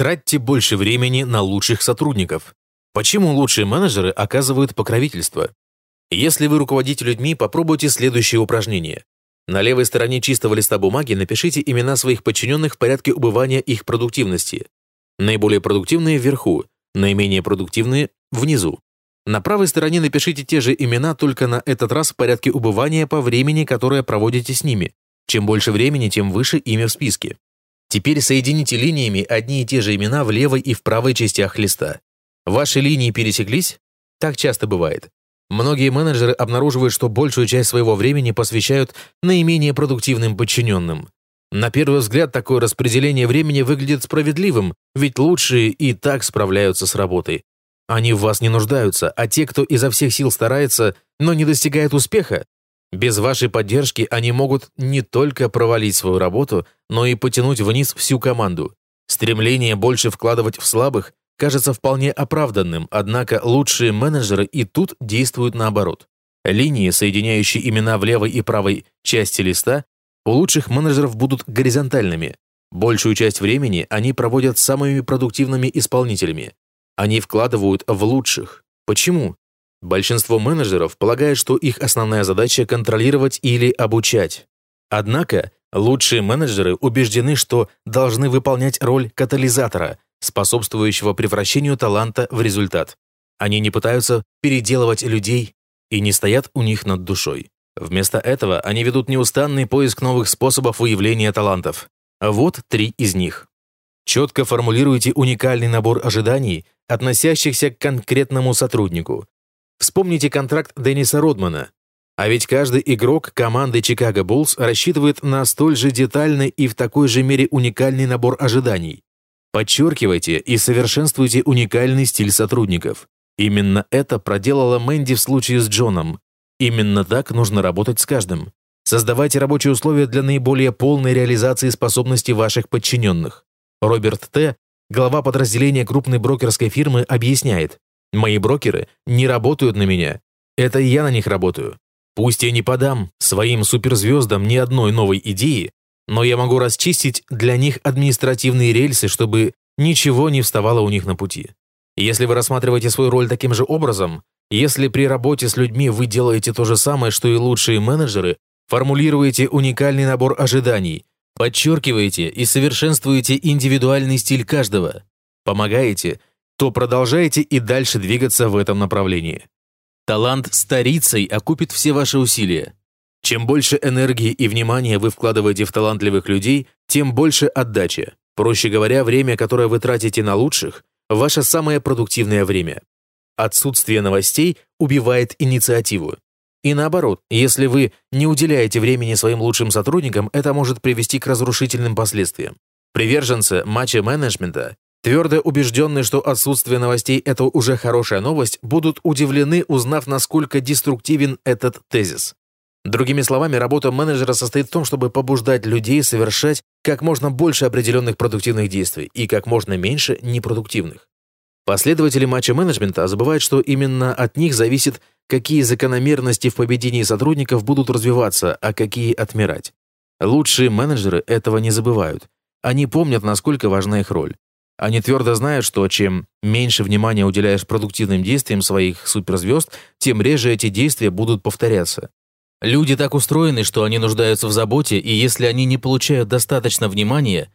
Тратьте больше времени на лучших сотрудников. Почему лучшие менеджеры оказывают покровительство? Если вы руководите людьми, попробуйте следующее упражнение. На левой стороне чистого листа бумаги напишите имена своих подчиненных в порядке убывания их продуктивности. Наиболее продуктивные вверху, наименее продуктивные внизу. На правой стороне напишите те же имена, только на этот раз в порядке убывания по времени, которое проводите с ними. Чем больше времени, тем выше имя в списке. Теперь соедините линиями одни и те же имена в левой и в правой частях листа. Ваши линии пересеклись? Так часто бывает. Многие менеджеры обнаруживают, что большую часть своего времени посвящают наименее продуктивным подчиненным. На первый взгляд такое распределение времени выглядит справедливым, ведь лучшие и так справляются с работой. Они в вас не нуждаются, а те, кто изо всех сил старается, но не достигает успеха, без вашей поддержки они могут не только провалить свою работу, но и потянуть вниз всю команду. Стремление больше вкладывать в слабых кажется вполне оправданным, однако лучшие менеджеры и тут действуют наоборот. Линии, соединяющие имена в левой и правой части листа, у лучших менеджеров будут горизонтальными. Большую часть времени они проводят с самыми продуктивными исполнителями. Они вкладывают в лучших. Почему? Большинство менеджеров полагает, что их основная задача – контролировать или обучать. Однако, лучшие менеджеры убеждены, что должны выполнять роль катализатора – способствующего превращению таланта в результат. Они не пытаются переделывать людей и не стоят у них над душой. Вместо этого они ведут неустанный поиск новых способов выявления талантов. Вот три из них. Четко формулируйте уникальный набор ожиданий, относящихся к конкретному сотруднику. Вспомните контракт Денниса Родмана. А ведь каждый игрок команды Чикаго Буллс рассчитывает на столь же детальный и в такой же мере уникальный набор ожиданий. Подчеркивайте и совершенствуйте уникальный стиль сотрудников. Именно это проделала Мэнди в случае с Джоном. Именно так нужно работать с каждым. Создавайте рабочие условия для наиболее полной реализации способностей ваших подчиненных. Роберт Т., глава подразделения крупной брокерской фирмы, объясняет, «Мои брокеры не работают на меня. Это я на них работаю. Пусть я не подам своим суперзвездам ни одной новой идеи, но я могу расчистить для них административные рельсы, чтобы ничего не вставало у них на пути. Если вы рассматриваете свою роль таким же образом, если при работе с людьми вы делаете то же самое, что и лучшие менеджеры, формулируете уникальный набор ожиданий, подчеркиваете и совершенствуете индивидуальный стиль каждого, помогаете, то продолжайте и дальше двигаться в этом направлении. Талант старицей окупит все ваши усилия. Чем больше энергии и внимания вы вкладываете в талантливых людей, тем больше отдача. Проще говоря, время, которое вы тратите на лучших, ваше самое продуктивное время. Отсутствие новостей убивает инициативу. И наоборот, если вы не уделяете времени своим лучшим сотрудникам, это может привести к разрушительным последствиям. Приверженцы матча-менеджмента, твердо убежденные, что отсутствие новостей – это уже хорошая новость, будут удивлены, узнав, насколько деструктивен этот тезис. Другими словами, работа менеджера состоит в том, чтобы побуждать людей совершать как можно больше определенных продуктивных действий и как можно меньше непродуктивных. Последователи матча-менеджмента забывают, что именно от них зависит, какие закономерности в поведении сотрудников будут развиваться, а какие отмирать. Лучшие менеджеры этого не забывают. Они помнят, насколько важна их роль. Они твердо знают, что чем меньше внимания уделяешь продуктивным действиям своих суперзвезд, тем реже эти действия будут повторяться. Люди так устроены, что они нуждаются в заботе, и если они не получают достаточно внимания,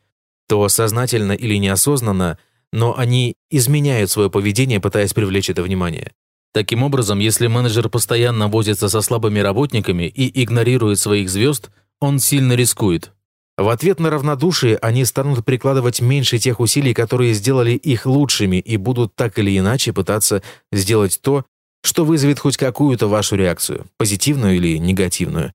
то сознательно или неосознанно, но они изменяют свое поведение, пытаясь привлечь это внимание. Таким образом, если менеджер постоянно возится со слабыми работниками и игнорирует своих звезд, он сильно рискует. В ответ на равнодушие они станут прикладывать меньше тех усилий, которые сделали их лучшими, и будут так или иначе пытаться сделать то, что вызовет хоть какую-то вашу реакцию, позитивную или негативную.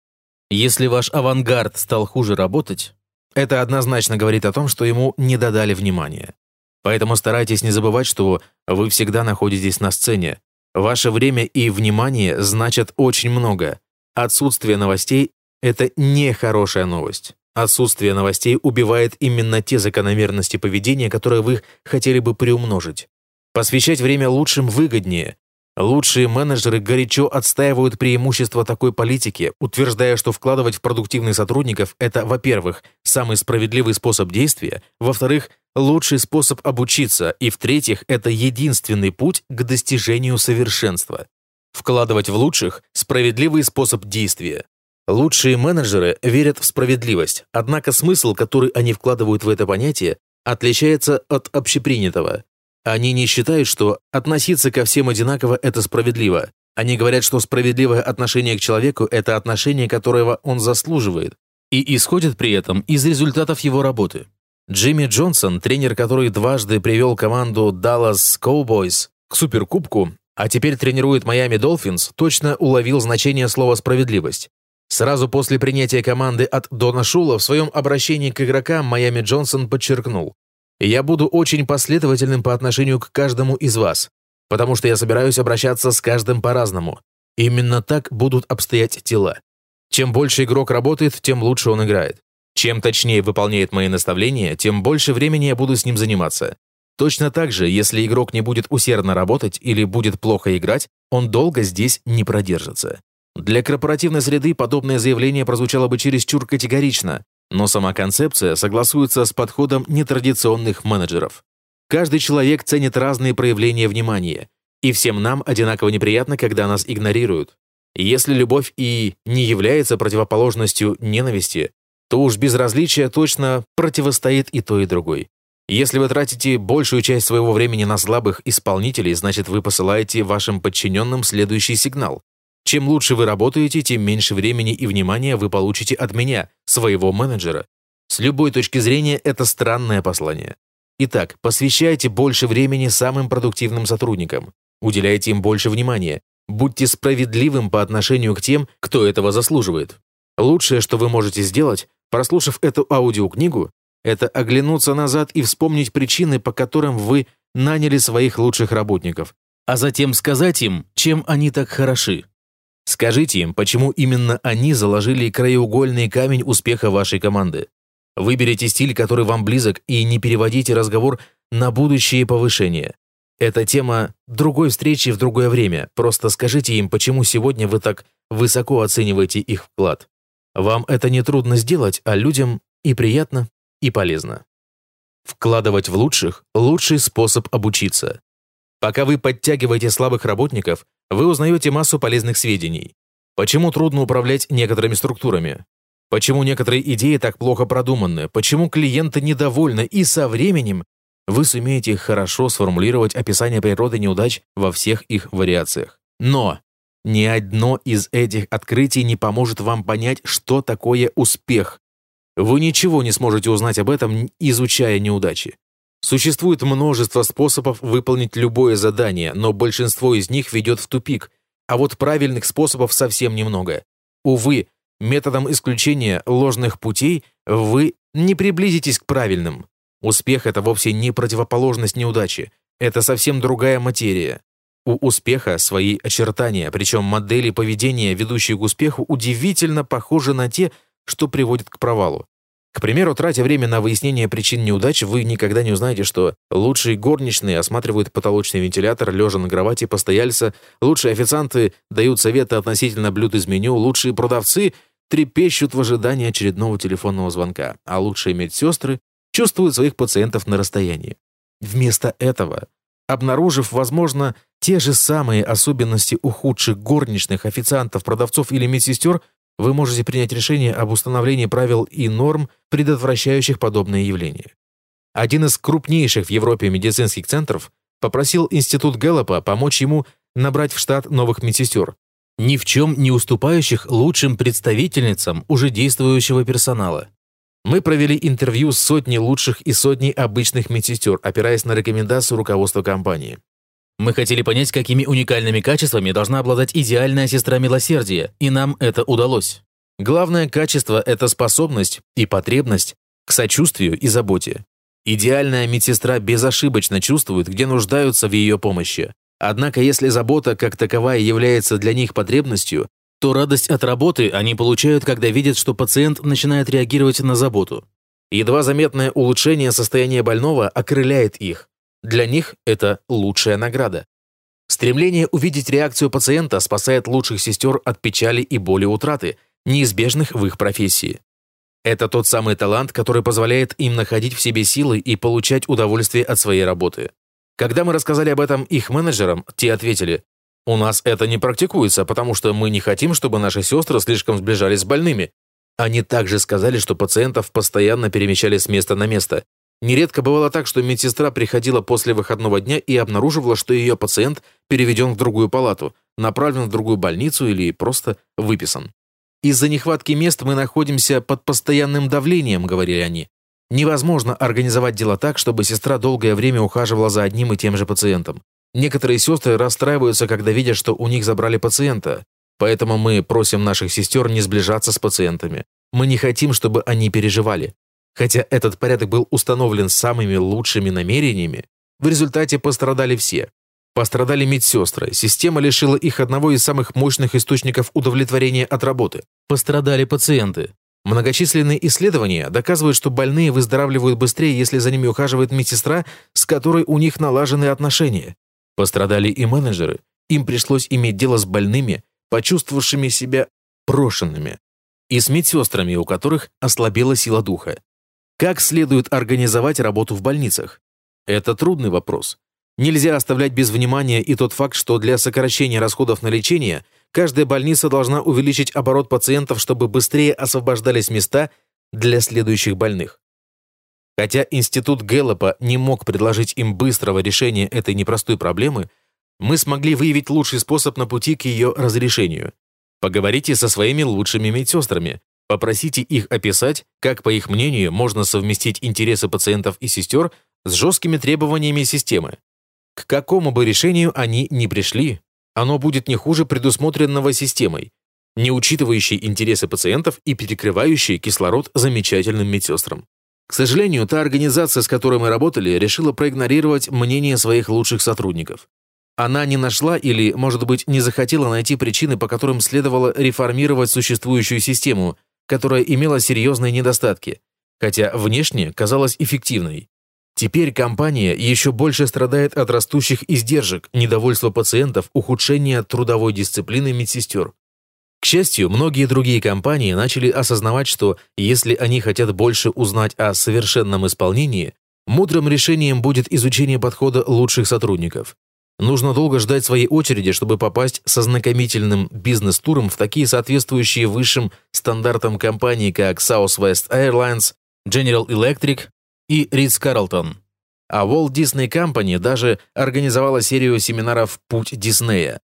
Если ваш авангард стал хуже работать, это однозначно говорит о том, что ему не додали внимания. Поэтому старайтесь не забывать, что вы всегда находитесь на сцене. Ваше время и внимание значат очень много. Отсутствие новостей – это не хорошая новость. Отсутствие новостей убивает именно те закономерности поведения, которые вы хотели бы приумножить. Посвящать время лучшим выгоднее, Лучшие менеджеры горячо отстаивают преимущества такой политики, утверждая, что вкладывать в продуктивных сотрудников – это, во-первых, самый справедливый способ действия, во-вторых, лучший способ обучиться, и в-третьих, это единственный путь к достижению совершенства. Вкладывать в лучших – справедливый способ действия. Лучшие менеджеры верят в справедливость, однако смысл, который они вкладывают в это понятие, отличается от общепринятого. Они не считают, что относиться ко всем одинаково – это справедливо. Они говорят, что справедливое отношение к человеку – это отношение, которого он заслуживает, и исходит при этом из результатов его работы. Джимми Джонсон, тренер, который дважды привел команду Dallas Cowboys к Суперкубку, а теперь тренирует Майами Долфинс, точно уловил значение слова «справедливость». Сразу после принятия команды от Дона Шула в своем обращении к игрокам Майами Джонсон подчеркнул «Я буду очень последовательным по отношению к каждому из вас, потому что я собираюсь обращаться с каждым по-разному. Именно так будут обстоять дела. Чем больше игрок работает, тем лучше он играет. Чем точнее выполняет мои наставления, тем больше времени я буду с ним заниматься. Точно так же, если игрок не будет усердно работать или будет плохо играть, он долго здесь не продержится. Для корпоративной среды подобное заявление прозвучало бы чересчур категорично, но сама концепция согласуется с подходом нетрадиционных менеджеров. Каждый человек ценит разные проявления внимания, и всем нам одинаково неприятно, когда нас игнорируют. Если любовь и не является противоположностью ненависти, то уж безразличие точно противостоит и той, и другой. Если вы тратите большую часть своего времени на слабых исполнителей, значит вы посылаете вашим подчиненным следующий сигнал. Чем лучше вы работаете, тем меньше времени и внимания вы получите от меня, своего менеджера. С любой точки зрения это странное послание. Итак, посвящайте больше времени самым продуктивным сотрудникам. Уделяйте им больше внимания. Будьте справедливым по отношению к тем, кто этого заслуживает. Лучшее, что вы можете сделать, прослушав эту аудиокнигу, это оглянуться назад и вспомнить причины, по которым вы наняли своих лучших работников, а затем сказать им, чем они так хороши. Скажите им, почему именно они заложили краеугольный камень успеха вашей команды. Выберите стиль, который вам близок, и не переводите разговор на будущее повышение. Это тема другой встречи в другое время. Просто скажите им, почему сегодня вы так высоко оцениваете их вклад. Вам это не трудно сделать, а людям и приятно, и полезно. Вкладывать в лучших – лучший способ обучиться. Пока вы подтягиваете слабых работников, вы узнаете массу полезных сведений. Почему трудно управлять некоторыми структурами? Почему некоторые идеи так плохо продуманы? Почему клиенты недовольны? И со временем вы сумеете хорошо сформулировать описание природы неудач во всех их вариациях. Но ни одно из этих открытий не поможет вам понять, что такое успех. Вы ничего не сможете узнать об этом, изучая неудачи. Существует множество способов выполнить любое задание, но большинство из них ведет в тупик, а вот правильных способов совсем немного. Увы, методом исключения ложных путей вы не приблизитесь к правильным. Успех — это вовсе не противоположность неудачи, это совсем другая материя. У успеха свои очертания, причем модели поведения, ведущие к успеху, удивительно похожи на те, что приводят к провалу. К примеру, тратя время на выяснение причин неудач, вы никогда не узнаете, что лучшие горничные осматривают потолочный вентилятор, лежа на кровати постояльца, лучшие официанты дают советы относительно блюд из меню, лучшие продавцы трепещут в ожидании очередного телефонного звонка, а лучшие медсестры чувствуют своих пациентов на расстоянии. Вместо этого, обнаружив, возможно, те же самые особенности у худших горничных, официантов, продавцов или медсестер, вы можете принять решение об установлении правил и норм, предотвращающих подобные явления. Один из крупнейших в Европе медицинских центров попросил Институт Гэллопа помочь ему набрать в штат новых медсестер, ни в чем не уступающих лучшим представительницам уже действующего персонала. Мы провели интервью с сотней лучших и сотней обычных медсестер, опираясь на рекомендации руководства компании. Мы хотели понять, какими уникальными качествами должна обладать идеальная сестра милосердия, и нам это удалось. Главное качество – это способность и потребность к сочувствию и заботе. Идеальная медсестра безошибочно чувствует, где нуждаются в ее помощи. Однако, если забота как таковая является для них потребностью, то радость от работы они получают, когда видят, что пациент начинает реагировать на заботу. Едва заметное улучшение состояния больного окрыляет их, для них это лучшая награда. Стремление увидеть реакцию пациента спасает лучших сестер от печали и боли утраты, неизбежных в их профессии. Это тот самый талант, который позволяет им находить в себе силы и получать удовольствие от своей работы. Когда мы рассказали об этом их менеджерам, те ответили, «У нас это не практикуется, потому что мы не хотим, чтобы наши сестры слишком сближались с больными». Они также сказали, что пациентов постоянно перемещали с места на место. Нередко бывало так, что медсестра приходила после выходного дня и обнаруживала, что ее пациент переведен в другую палату, направлен в другую больницу или просто выписан. «Из-за нехватки мест мы находимся под постоянным давлением», — говорили они. «Невозможно организовать дела так, чтобы сестра долгое время ухаживала за одним и тем же пациентом. Некоторые сестры расстраиваются, когда видят, что у них забрали пациента. Поэтому мы просим наших сестер не сближаться с пациентами. Мы не хотим, чтобы они переживали. Хотя этот порядок был установлен самыми лучшими намерениями, в результате пострадали все. Пострадали медсестры, система лишила их одного из самых мощных источников удовлетворения от работы. Пострадали пациенты. Многочисленные исследования доказывают, что больные выздоравливают быстрее, если за ними ухаживает медсестра, с которой у них налажены отношения. Пострадали и менеджеры. Им пришлось иметь дело с больными, почувствовавшими себя брошенными, и с медсестрами, у которых ослабела сила духа. Как следует организовать работу в больницах? Это трудный вопрос. Нельзя оставлять без внимания и тот факт, что для сокращения расходов на лечение каждая больница должна увеличить оборот пациентов, чтобы быстрее освобождались места для следующих больных. Хотя Институт Гэллопа не мог предложить им быстрого решения этой непростой проблемы, мы смогли выявить лучший способ на пути к ее разрешению. Поговорите со своими лучшими медсестрами, попросите их описать, как, по их мнению, можно совместить интересы пациентов и сестер с жесткими требованиями системы. К какому бы решению они ни пришли, оно будет не хуже предусмотренного системой, не учитывающей интересы пациентов и перекрывающей кислород замечательным медсестрам. К сожалению, та организация, с которой мы работали, решила проигнорировать мнение своих лучших сотрудников. Она не нашла или, может быть, не захотела найти причины, по которым следовало реформировать существующую систему, которая имела серьезные недостатки, хотя внешне казалась эффективной. Теперь компания еще больше страдает от растущих издержек, недовольства пациентов, ухудшения трудовой дисциплины медсестер. К счастью, многие другие компании начали осознавать, что если они хотят больше узнать о совершенном исполнении, мудрым решением будет изучение подхода лучших сотрудников. Нужно долго ждать своей очереди, чтобы попасть со знакомительным бизнес-туром в такие соответствующие высшим стандартам компании, как Southwest Airlines, General Electric, и Карлтон. А Walt Disney Company даже организовала серию семинаров «Путь Диснея».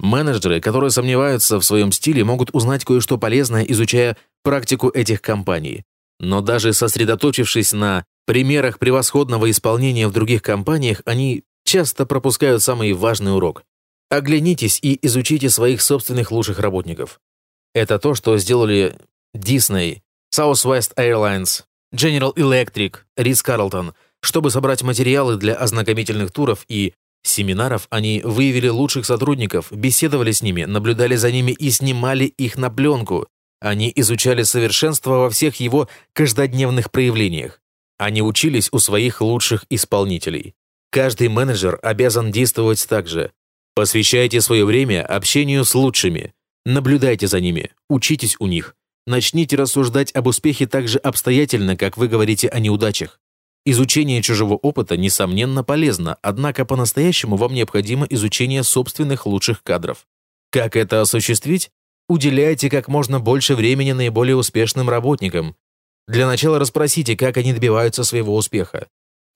Менеджеры, которые сомневаются в своем стиле, могут узнать кое-что полезное, изучая практику этих компаний. Но даже сосредоточившись на примерах превосходного исполнения в других компаниях, они часто пропускают самый важный урок. Оглянитесь и изучите своих собственных лучших работников. Это то, что сделали Disney, Southwest Airlines, General Electric, Карлтон. Чтобы собрать материалы для ознакомительных туров и семинаров, они выявили лучших сотрудников, беседовали с ними, наблюдали за ними и снимали их на пленку. Они изучали совершенство во всех его каждодневных проявлениях. Они учились у своих лучших исполнителей. Каждый менеджер обязан действовать так же. Посвящайте свое время общению с лучшими. Наблюдайте за ними, учитесь у них. Начните рассуждать об успехе так же обстоятельно, как вы говорите о неудачах. Изучение чужого опыта, несомненно, полезно, однако по-настоящему вам необходимо изучение собственных лучших кадров. Как это осуществить? Уделяйте как можно больше времени наиболее успешным работникам. Для начала расспросите, как они добиваются своего успеха.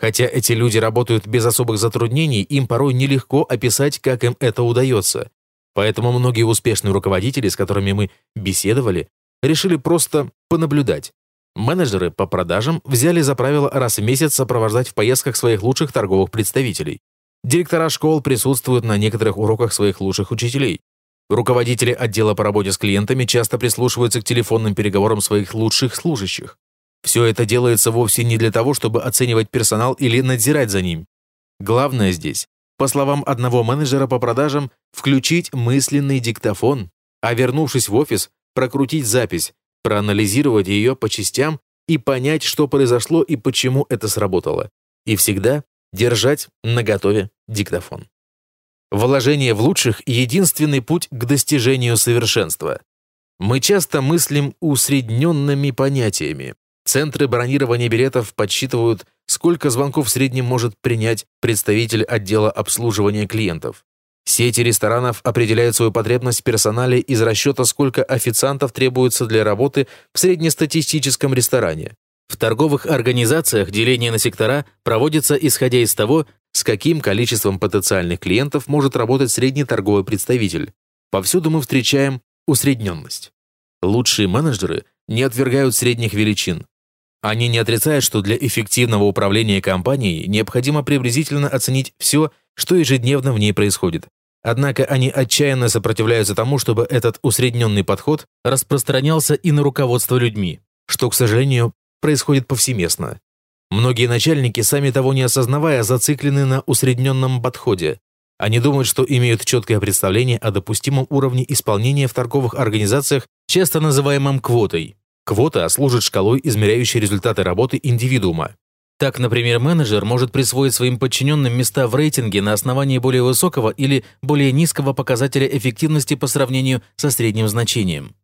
Хотя эти люди работают без особых затруднений, им порой нелегко описать, как им это удается. Поэтому многие успешные руководители, с которыми мы беседовали, решили просто понаблюдать. Менеджеры по продажам взяли за правило раз в месяц сопровождать в поездках своих лучших торговых представителей. Директора школ присутствуют на некоторых уроках своих лучших учителей. Руководители отдела по работе с клиентами часто прислушиваются к телефонным переговорам своих лучших служащих. Все это делается вовсе не для того, чтобы оценивать персонал или надзирать за ним. Главное здесь, по словам одного менеджера по продажам, включить мысленный диктофон, а вернувшись в офис, прокрутить запись, проанализировать ее по частям и понять, что произошло и почему это сработало. И всегда держать наготове диктофон. Вложение в лучших – единственный путь к достижению совершенства. Мы часто мыслим усредненными понятиями. Центры бронирования билетов подсчитывают, сколько звонков в среднем может принять представитель отдела обслуживания клиентов. Сети ресторанов определяют свою потребность в персонале из расчета, сколько официантов требуется для работы в среднестатистическом ресторане. В торговых организациях деление на сектора проводится исходя из того, с каким количеством потенциальных клиентов может работать средний торговый представитель. Повсюду мы встречаем усредненность. Лучшие менеджеры не отвергают средних величин. Они не отрицают, что для эффективного управления компанией необходимо приблизительно оценить все, что ежедневно в ней происходит. Однако они отчаянно сопротивляются тому, чтобы этот усредненный подход распространялся и на руководство людьми, что, к сожалению, происходит повсеместно. Многие начальники, сами того не осознавая, зациклены на усредненном подходе. Они думают, что имеют четкое представление о допустимом уровне исполнения в торговых организациях, часто называемом квотой. Квота служит шкалой, измеряющей результаты работы индивидуума. Так, например, менеджер может присвоить своим подчиненным места в рейтинге на основании более высокого или более низкого показателя эффективности по сравнению со средним значением.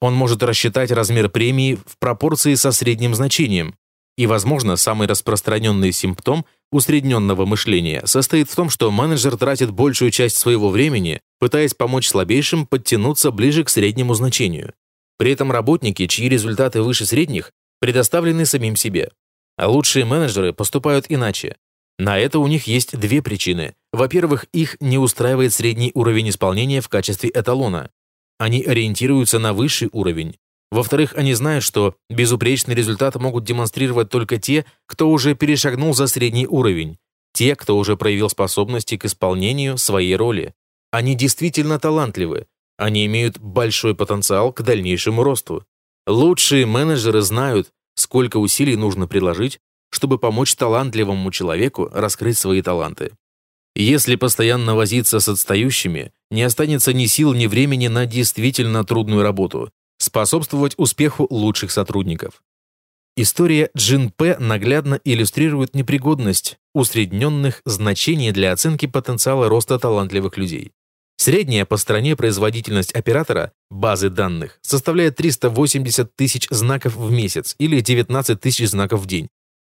Он может рассчитать размер премии в пропорции со средним значением. И, возможно, самый распространенный симптом усредненного мышления состоит в том, что менеджер тратит большую часть своего времени, пытаясь помочь слабейшим подтянуться ближе к среднему значению. При этом работники, чьи результаты выше средних, предоставлены самим себе. А лучшие менеджеры поступают иначе. На это у них есть две причины. Во-первых, их не устраивает средний уровень исполнения в качестве эталона. Они ориентируются на высший уровень. Во-вторых, они знают, что безупречный результат могут демонстрировать только те, кто уже перешагнул за средний уровень, те, кто уже проявил способности к исполнению своей роли. Они действительно талантливы, они имеют большой потенциал к дальнейшему росту. Лучшие менеджеры знают, сколько усилий нужно приложить, чтобы помочь талантливому человеку раскрыть свои таланты. Если постоянно возиться с отстающими, не останется ни сил, ни времени на действительно трудную работу, способствовать успеху лучших сотрудников. История Джин П. наглядно иллюстрирует непригодность усредненных значений для оценки потенциала роста талантливых людей. Средняя по стране производительность оператора базы данных составляет 380 тысяч знаков в месяц или 19 тысяч знаков в день.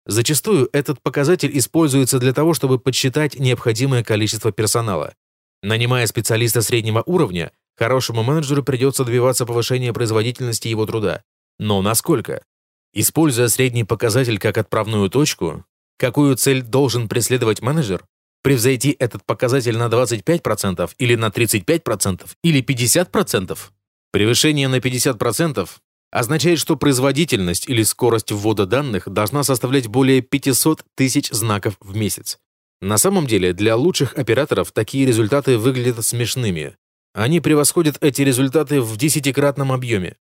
Зачастую этот показатель используется для того, чтобы подсчитать необходимое количество персонала. Нанимая специалиста среднего уровня, хорошему менеджеру придется добиваться повышения производительности его труда. Но насколько? Используя средний показатель как отправную точку, какую цель должен преследовать менеджер? Превзойти этот показатель на 25% или на 35% или 50%? Превышение на 50% означает, что производительность или скорость ввода данных должна составлять более 500 тысяч знаков в месяц. На самом деле, для лучших операторов такие результаты выглядят смешными. Они превосходят эти результаты в десятикратном объеме.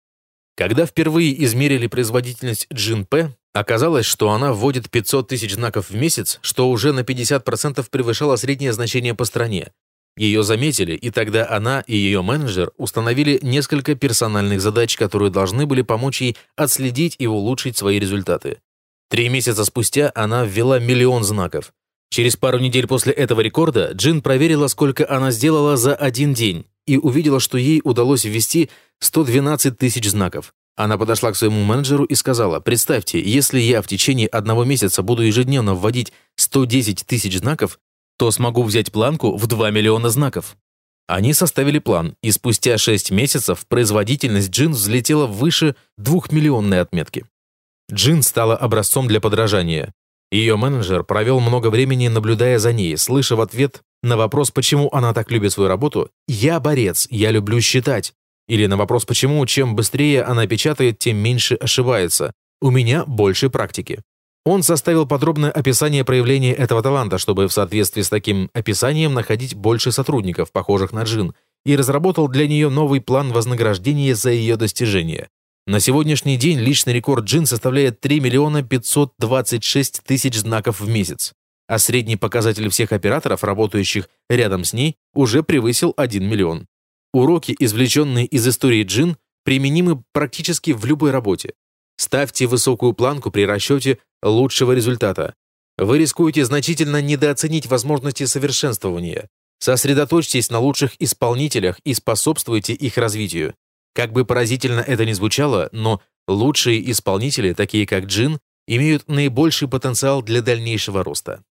Когда впервые измерили производительность GNP, оказалось, что она вводит 500 тысяч знаков в месяц, что уже на 50% превышало среднее значение по стране. Ее заметили, и тогда она и ее менеджер установили несколько персональных задач, которые должны были помочь ей отследить и улучшить свои результаты. Три месяца спустя она ввела миллион знаков. Через пару недель после этого рекорда Джин проверила, сколько она сделала за один день, и увидела, что ей удалось ввести 112 тысяч знаков. Она подошла к своему менеджеру и сказала, «Представьте, если я в течение одного месяца буду ежедневно вводить 110 тысяч знаков, то смогу взять планку в 2 миллиона знаков. Они составили план, и спустя 6 месяцев производительность Джин взлетела выше 2-миллионной отметки. Джин стала образцом для подражания. Ее менеджер провел много времени, наблюдая за ней, слыша в ответ на вопрос, почему она так любит свою работу, «Я борец, я люблю считать». Или на вопрос, почему чем быстрее она печатает, тем меньше ошибается. «У меня больше практики». Он составил подробное описание проявления этого таланта, чтобы в соответствии с таким описанием находить больше сотрудников, похожих на Джин, и разработал для нее новый план вознаграждения за ее достижения. На сегодняшний день личный рекорд Джин составляет 3 миллиона 526 тысяч знаков в месяц, а средний показатель всех операторов, работающих рядом с ней, уже превысил 1 миллион. Уроки, извлеченные из истории Джин, применимы практически в любой работе. Ставьте высокую планку при расчете лучшего результата. Вы рискуете значительно недооценить возможности совершенствования. Сосредоточьтесь на лучших исполнителях и способствуйте их развитию. Как бы поразительно это ни звучало, но лучшие исполнители, такие как Джин, имеют наибольший потенциал для дальнейшего роста.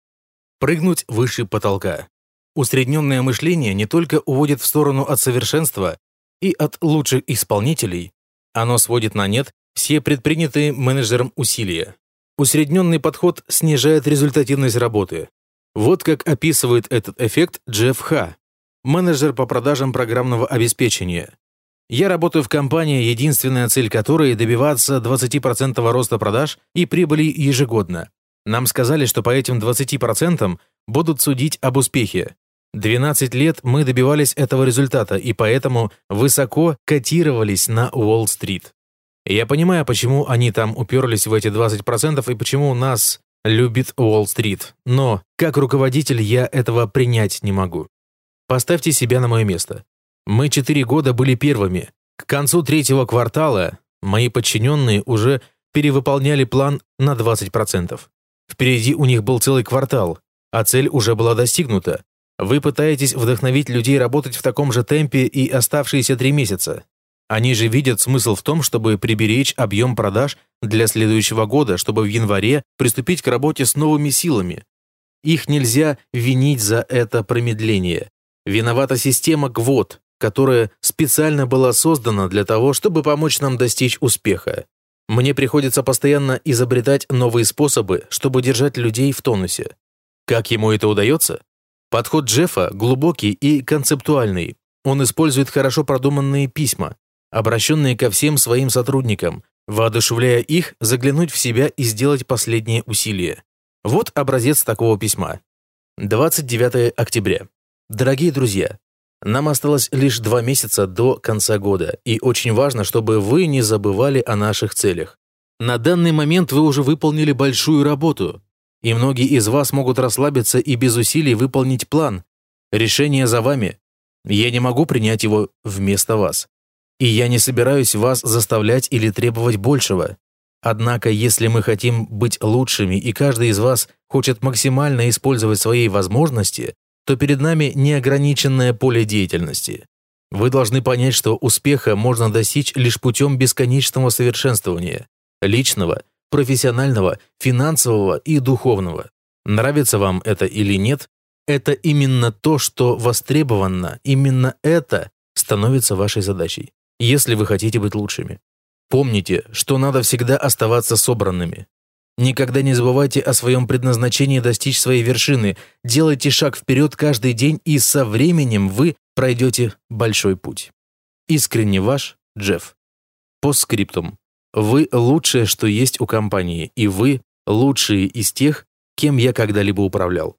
Прыгнуть выше потолка. Усредненное мышление не только уводит в сторону от совершенства и от лучших исполнителей, оно сводит на нет все предпринятые менеджером усилия. Усредненный подход снижает результативность работы. Вот как описывает этот эффект Джефф Ха, менеджер по продажам программного обеспечения. Я работаю в компании, единственная цель которой – добиваться 20% роста продаж и прибыли ежегодно. Нам сказали, что по этим 20% будут судить об успехе. 12 лет мы добивались этого результата и поэтому высоко котировались на Уолл-стрит. Я понимаю, почему они там уперлись в эти 20% и почему нас любит Уолл-стрит, но как руководитель я этого принять не могу. Поставьте себя на мое место. Мы 4 года были первыми. К концу третьего квартала мои подчиненные уже перевыполняли план на 20%. Впереди у них был целый квартал, а цель уже была достигнута. Вы пытаетесь вдохновить людей работать в таком же темпе и оставшиеся три месяца. Они же видят смысл в том, чтобы приберечь объем продаж для следующего года, чтобы в январе приступить к работе с новыми силами. Их нельзя винить за это промедление. Виновата система КВОТ, которая специально была создана для того, чтобы помочь нам достичь успеха. Мне приходится постоянно изобретать новые способы, чтобы держать людей в тонусе. Как ему это удается? Подход Джеффа глубокий и концептуальный. Он использует хорошо продуманные письма, обращенные ко всем своим сотрудникам, воодушевляя их заглянуть в себя и сделать последние усилия. Вот образец такого письма. 29 октября. Дорогие друзья, нам осталось лишь два месяца до конца года, и очень важно, чтобы вы не забывали о наших целях. На данный момент вы уже выполнили большую работу, и многие из вас могут расслабиться и без усилий выполнить план. Решение за вами. Я не могу принять его вместо вас. И я не собираюсь вас заставлять или требовать большего. Однако, если мы хотим быть лучшими, и каждый из вас хочет максимально использовать свои возможности, то перед нами неограниченное поле деятельности. Вы должны понять, что успеха можно достичь лишь путем бесконечного совершенствования, личного, профессионального, финансового и духовного. Нравится вам это или нет, это именно то, что востребовано, именно это становится вашей задачей, если вы хотите быть лучшими. Помните, что надо всегда оставаться собранными. Никогда не забывайте о своем предназначении достичь своей вершины, делайте шаг вперед каждый день, и со временем вы пройдете большой путь. Искренне ваш, Джефф. Постскриптум. Вы лучшее, что есть у компании, и вы лучшие из тех, кем я когда-либо управлял.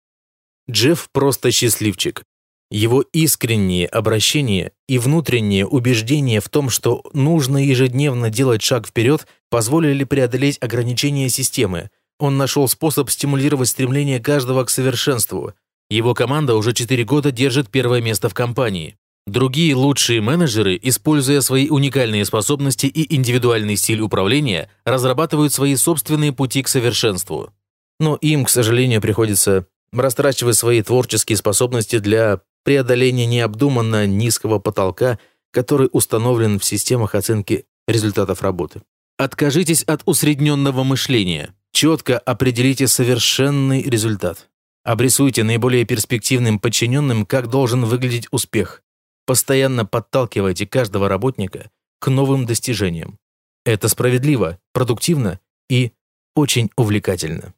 Джефф просто счастливчик. Его искреннее обращение и внутреннее убеждение в том, что нужно ежедневно делать шаг вперед, позволили преодолеть ограничения системы. Он нашел способ стимулировать стремление каждого к совершенству. Его команда уже 4 года держит первое место в компании. Другие лучшие менеджеры, используя свои уникальные способности и индивидуальный стиль управления, разрабатывают свои собственные пути к совершенству. Но им, к сожалению, приходится растрачивать свои творческие способности для преодоления необдуманно низкого потолка, который установлен в системах оценки результатов работы. Откажитесь от усредненного мышления. Четко определите совершенный результат. Обрисуйте наиболее перспективным подчиненным, как должен выглядеть успех. Постоянно подталкивайте каждого работника к новым достижениям. Это справедливо, продуктивно и очень увлекательно.